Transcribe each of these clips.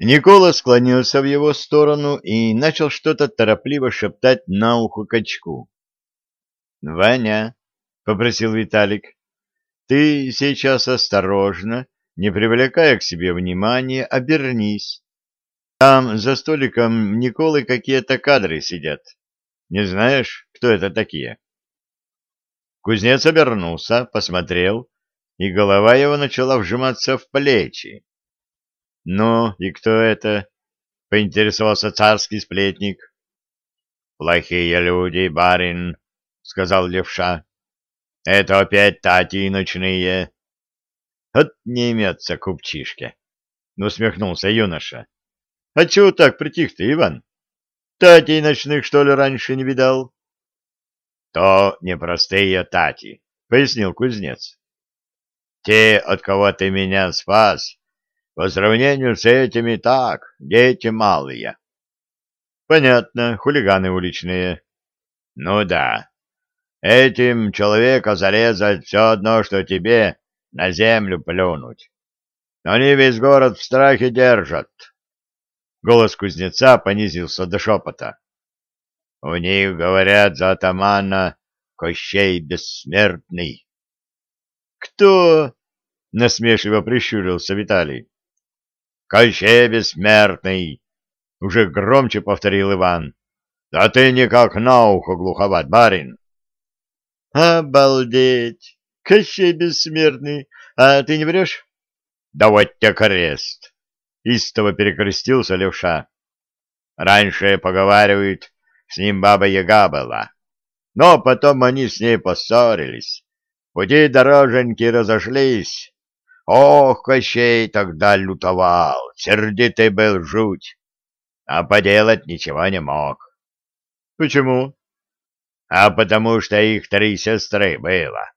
Никола склонился в его сторону и начал что-то торопливо шептать на ухо качку. — Ваня, — попросил Виталик, — ты сейчас осторожно, не привлекая к себе внимания, обернись. Там за столиком Николы какие-то кадры сидят. Не знаешь, кто это такие? Кузнец обернулся, посмотрел, и голова его начала вжиматься в плечи. — Ну, и кто это? — поинтересовался царский сплетник. — Плохие люди, барин, — сказал левша. — Это опять тати ночные. — Вот не имется купчишки, — усмехнулся юноша. — А чего так притих ты, Иван? Татей ночных, что ли, раньше не видал? — То непростые тати, — пояснил кузнец. — Те, от кого ты меня спас, по сравнению с этими так, дети малые. Понятно, хулиганы уличные. Ну да. Этим человека зарезать все одно, что тебе на землю плюнуть. Они весь город в страхе держат. Голос кузнеца понизился до шепота. У них, говорят, за атамана Кощей Бессмертный. — Кто? — насмешливо прищурился Виталий. Кощей бессмертный! — уже громче повторил Иван. — Да ты никак на ухо глуховат, барин. — Обалдеть! Кощей бессмертный! А ты не врешь? — Да вот тебе крест! — истово перекрестился левша. — Раньше, поговаривают, с ним баба-яга была. Но потом они с ней поссорились. Пути дороженьки разошлись, Ох, Кощей тогда лютовал, сердитый был жуть, а поделать ничего не мог. Почему? А потому что их три сестры было.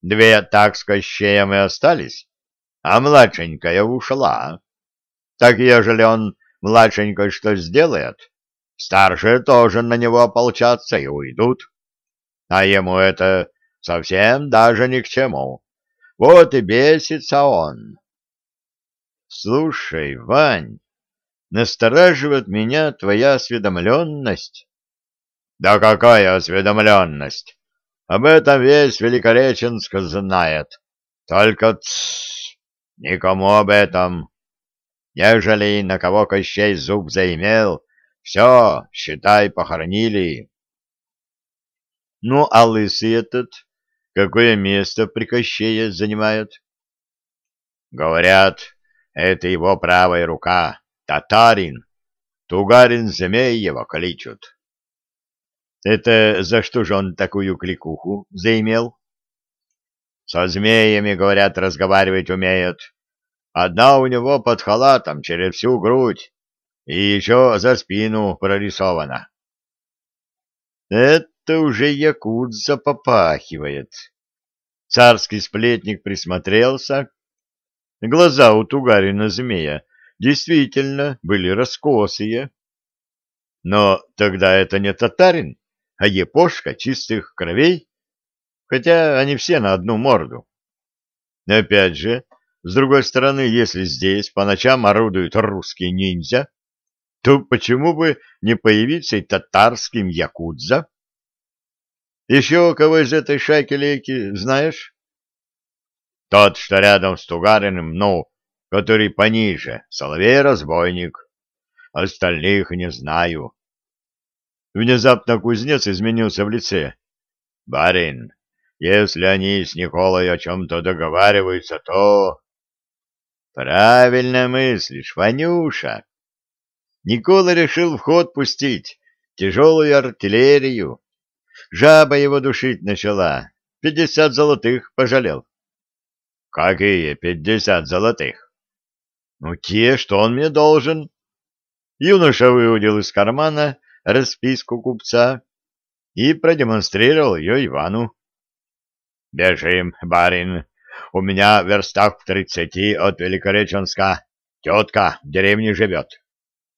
Две так с Кощеем и остались, а младшенькая ушла. Так ежели он младшенькой что сделает, старшие тоже на него ополчатся и уйдут. А ему это совсем даже ни к чему. Вот и бесится он. Слушай, Вань, настораживает меня твоя осведомленность. Да какая осведомленность? Об этом весь Великореченск знает. Только тссс, никому об этом. Ежели на кого Кощей зуб заимел, все, считай, похоронили. Ну, а лысый этот Какое место при Кощее занимает? Говорят, это его правая рука, татарин. Тугарин Змеева кличут. Это за что же он такую кликуху заимел? Со змеями, говорят, разговаривать умеет. Одна у него под халатом через всю грудь и еще за спину прорисована. Это это уже якудза попахивает. Царский сплетник присмотрелся. Глаза у Тугарина змея действительно были раскосые. Но тогда это не татарин, а епошка чистых кровей, хотя они все на одну морду. Опять же, с другой стороны, если здесь по ночам орудуют русские ниндзя, то почему бы не появиться и татарским якудза? Еще кого из этой шайки-лейки знаешь? Тот, что рядом с Тугариным, ну, который пониже, Соловей-разбойник. Остальных не знаю. Внезапно кузнец изменился в лице. Барин, если они с Николой о чем-то договариваются, то... Правильно мыслишь, Ванюша. Никола решил в ход пустить тяжелую артиллерию Жаба его душить начала. Пятьдесят золотых пожалел. — Какие пятьдесят золотых? — Ну, те, что он мне должен. Юноша выудил из кармана расписку купца и продемонстрировал ее Ивану. — Бежим, барин. У меня в верстах в тридцати от Великореченска. Тетка в деревне живет.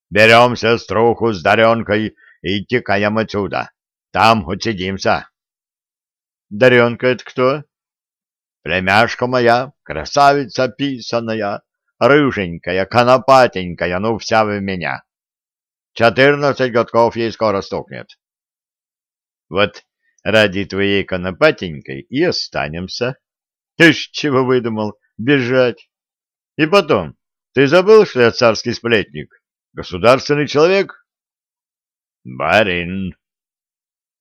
Берем сеструху с Даренкой и текаем отсюда. Там отсидимся. Даренка это кто? Племяшка моя, красавица писаная, рыженькая, конопатенькая, ну вся в меня. Четырнадцать годков ей скоро стукнет. Вот ради твоей конопатенькой и останемся. Ты ж чего выдумал? Бежать. И потом, ты забыл, что я царский сплетник? Государственный человек? Барин.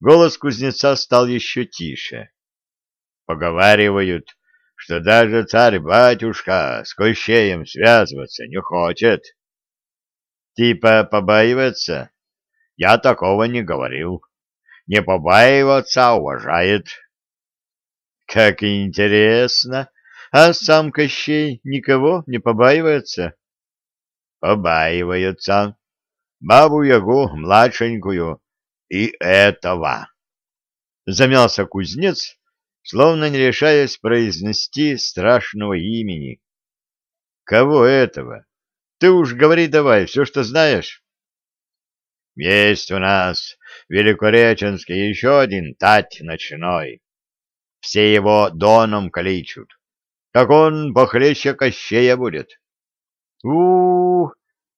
Голос кузнеца стал еще тише. Поговаривают, что даже царь-батюшка с Кощеем связываться не хочет. Типа побаивается? Я такого не говорил. Не побаиваться, а уважает. Как интересно. А сам Кощей никого не побаивается? Побаивается. Бабу-ягу младшенькую и этого. Замялся кузнец, словно не решаясь произнести страшного имени. Кого этого? Ты уж говори давай, все, что знаешь. Есть у нас в Великореченске еще один тать ночной. Все его доном кличут. Как он похлеще Кощея будет. у у, -у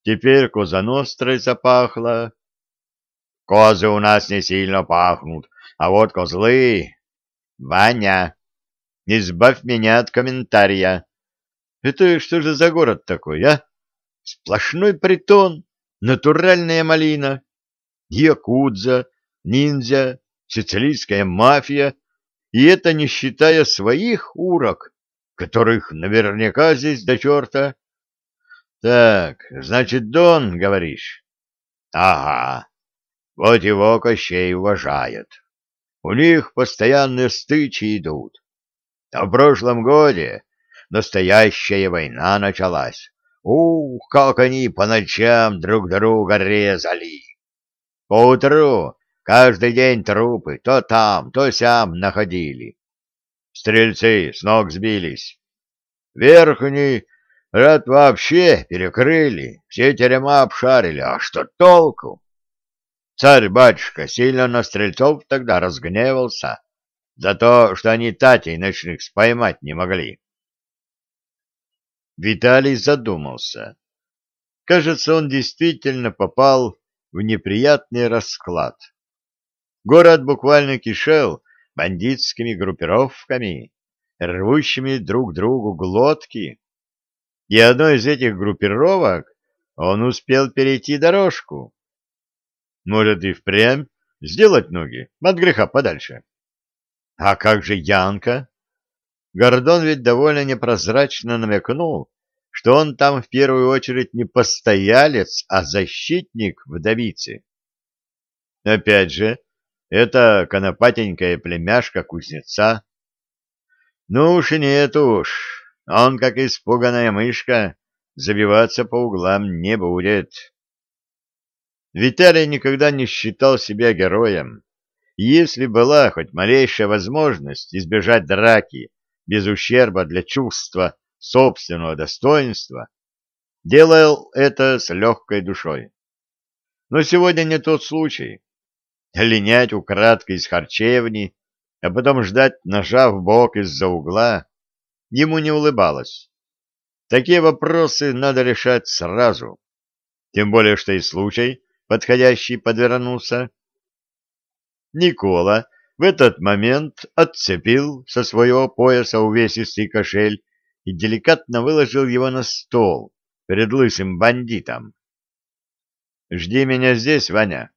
теперь козанострой запахло. Козы у нас не сильно пахнут, а вот козлы... Ваня, избавь меня от комментария. Это что же за город такой, а? Сплошной притон, натуральная малина, якудза, ниндзя, сицилийская мафия, и это не считая своих урок, которых наверняка здесь до черта. Так, значит, Дон, говоришь? Ага, вот его Кощей уважает. У них постоянные стычи идут. А в прошлом годе настоящая война началась. Ух, как они по ночам друг друга резали! Поутру каждый день трупы то там, то сям находили. Стрельцы с ног сбились. Верхний ряд вообще перекрыли, все терема обшарили. А что толку? Царь-батюшка сильно на стрельцов тогда разгневался за то, что они татей ночных споймать не могли. Виталий задумался. Кажется, он действительно попал в неприятный расклад. Город буквально кишел бандитскими группировками, рвущими друг другу глотки. И одной из этих группировок он успел перейти дорожку. Может и впрямь сделать ноги от греха подальше. А как же Янка? Гордон ведь довольно непрозрачно намекнул, что он там в первую очередь не постоялец, а защитник вдовицы. Опять же, это конопатенькая племяшка кузнеца. Ну уж и нет уж, он, как испуганная мышка, забиваться по углам не будет. Виталий никогда не считал себя героем. Если была хоть малейшая возможность избежать драки без ущерба для чувства собственного достоинства, делал это с легкой душой. Но сегодня не тот случай. Линять украдкой из харчевни, а потом ждать ножа в бок из-за угла, ему не улыбалось. Такие вопросы надо решать сразу. Тем более, что и случай подходящий подвернулся. Никола в этот момент отцепил со своего пояса увесистый кошель и деликатно выложил его на стол перед лысым бандитом. «Жди меня здесь, Ваня.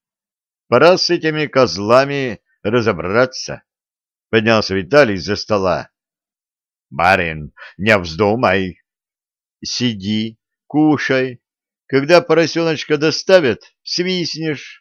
Пора с этими козлами разобраться», — поднялся Виталий из-за стола. «Барин, не вздумай!» «Сиди, кушай, когда поросеночка доставят, свистнешь.